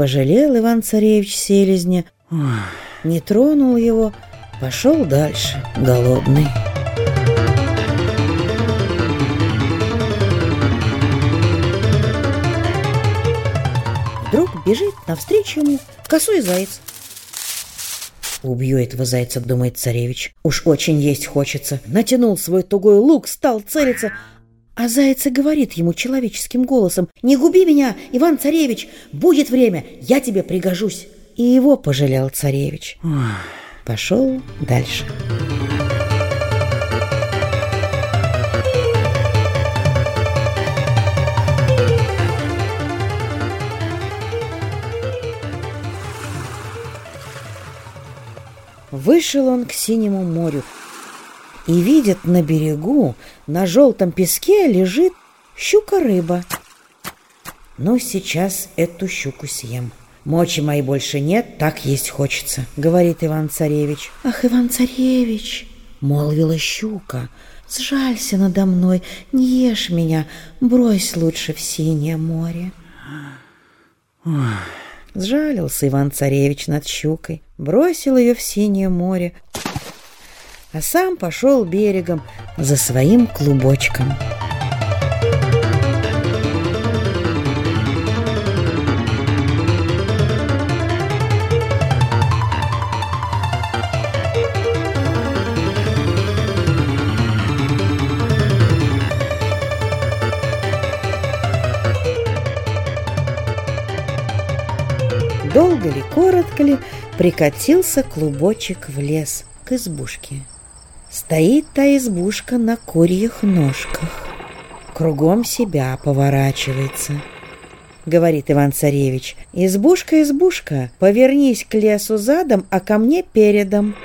Пожалел Иван-царевич селезня, не тронул его, пошел дальше, голодный. Вдруг бежит навстречу ему косой заяц. Убью этого зайца, думает царевич. Уж очень есть хочется. Натянул свой тугой лук, стал целиться. А заяц и говорит ему человеческим голосом. «Не губи меня, Иван-царевич! Будет время, я тебе пригожусь!» И его пожалел царевич. Пошел дальше. Вышел он к синему морю и видит на берегу, на желтом песке лежит щука-рыба. Ну, сейчас эту щуку съем. Мочи моей больше нет, так есть хочется, говорит Иван-царевич. Ах, Иван-царевич, молвила щука, сжалься надо мной, не ешь меня, брось лучше в синее море. Сжалился Иван-царевич над щукой, бросил ее в синее море, а сам пошел берегом за своим клубочком. Долго ли, коротко ли, прикатился клубочек в лес к избушке. Стоит та избушка на курьих ножках. Кругом себя поворачивается. Говорит Иван-царевич, избушка, избушка, повернись к лесу задом, а ко мне передом.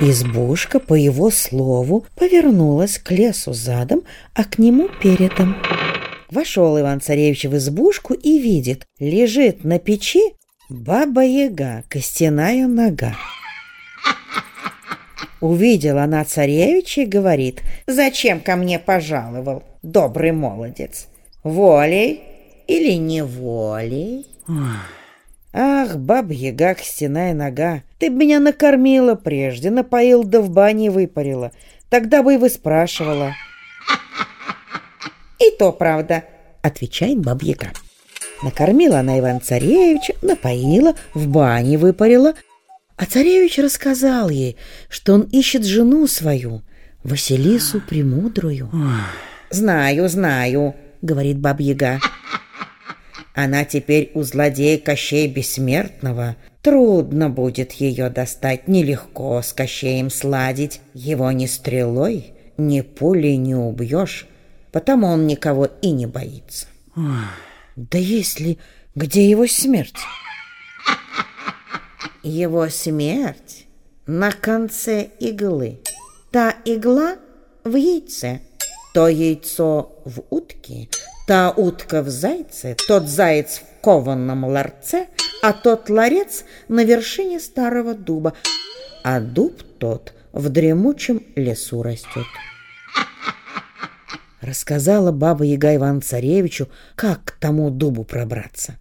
Избушка, по его слову, повернулась к лесу задом, а к нему передом. Вошел Иван-царевич в избушку и видит, лежит на печи баба-яга, костяная нога. Увидела она царевича и говорит, «Зачем ко мне пожаловал, добрый молодец? Волей или неволей?» «Ах, баба-яга, костяная нога, ты б меня накормила прежде, напоил да в бане выпарила. Тогда бы и вы спрашивала». «И то правда», — отвечает бабьяга. Накормила она Иван-царевича, напоила, в бане выпарила, а царевич рассказал ей, что он ищет жену свою, Василису Премудрую. «Знаю, знаю», — говорит бабьяга. «Она теперь у злодея Кощей Бессмертного. Трудно будет ее достать, нелегко с Кощеем сладить. Его ни стрелой, ни пулей не убьешь, потому он никого и не боится». «Да есть ли где его смерть?» Его смерть на конце иглы. Та игла в яйце, то яйцо в утке, та утка в зайце, тот заяц в кованном ларце, а тот ларец на вершине старого дуба, а дуб тот в дремучем лесу растет. Рассказала баба Яга Иван Царевичу, как к тому дубу пробраться.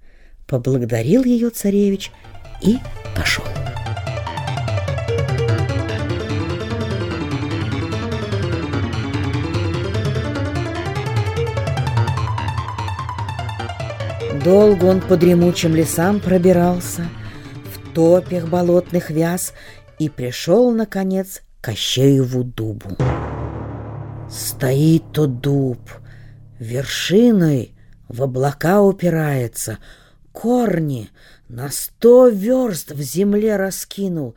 Поблагодарил ее царевич и пошел. Долго он по дремучим лесам пробирался, в топях болотных вяз и пришел, наконец, к Кощееву дубу. Стоит тот дуб, вершиной в облака упирается, корни на сто верст в земле раскинул,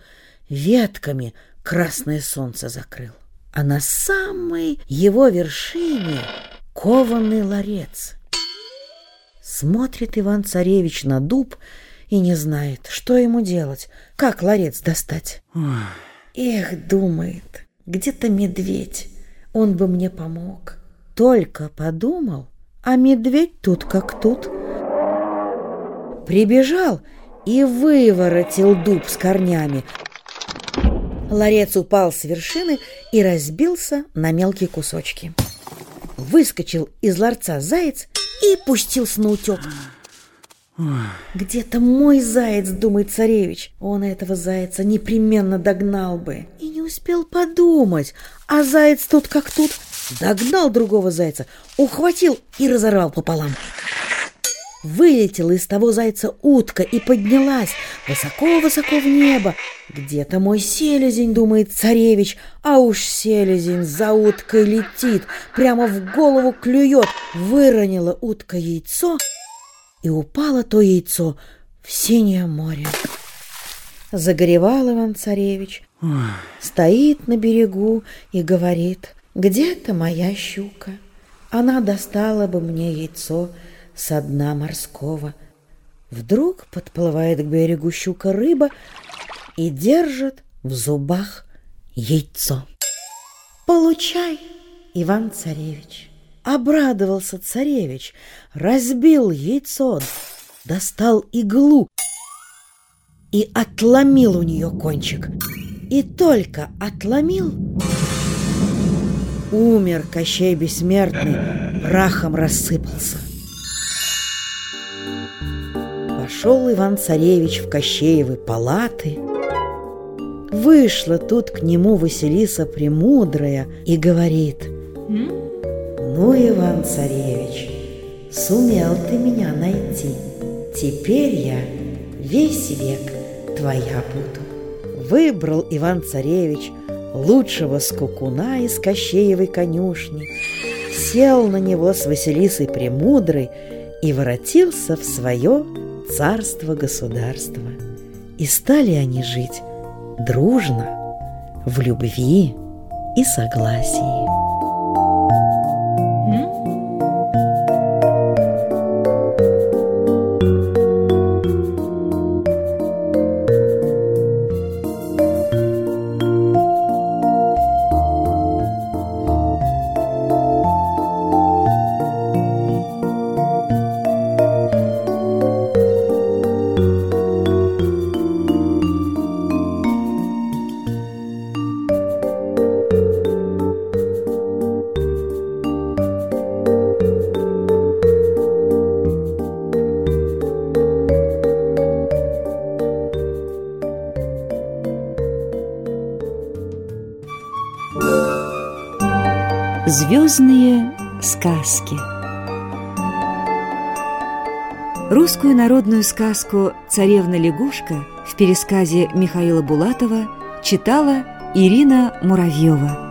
ветками красное солнце закрыл. А на самой его вершине кованный ларец. Смотрит Иван-царевич на дуб и не знает, что ему делать, как ларец достать. Эх, думает, где-то медведь, он бы мне помог. Только подумал, а медведь тут как тут. Прибежал и выворотил дуб с корнями. Ларец упал с вершины и разбился на мелкие кусочки. Выскочил из ларца заяц и пустился на утек. Где-то мой заяц, думает царевич. Он этого зайца непременно догнал бы. И не успел подумать. А заяц тут как тут. Догнал другого зайца, ухватил и разорвал пополам. Вылетела из того зайца утка и поднялась высоко-высоко в небо. Где-то мой селезень, думает царевич, а уж селезень за уткой летит, прямо в голову клюет. Выронила утка яйцо, и упало то яйцо в синее море. Загоревал Иван-царевич, стоит на берегу и говорит, где-то моя щука, она достала бы мне яйцо, со дна морского. Вдруг подплывает к берегу щука-рыба и держит в зубах яйцо. «Получай, Иван-царевич!» Обрадовался царевич, разбил яйцо, достал иглу и отломил у нее кончик. И только отломил, умер Кощей Бессмертный, прахом рассыпался. Вошел Иван-царевич в Кощеевы палаты. Вышла тут к нему Василиса Премудрая и говорит, «Ну, Иван-царевич, сумел ты меня найти. Теперь я весь век твоя буду». Выбрал Иван-царевич лучшего скукуна из Кощеевой конюшни, сел на него с Василисой Премудрой и воротился в свое царство-государство. И стали они жить дружно, в любви и согласии. Звездные сказки Русскую народную сказку «Царевна-лягушка» в пересказе Михаила Булатова читала Ирина Муравьева.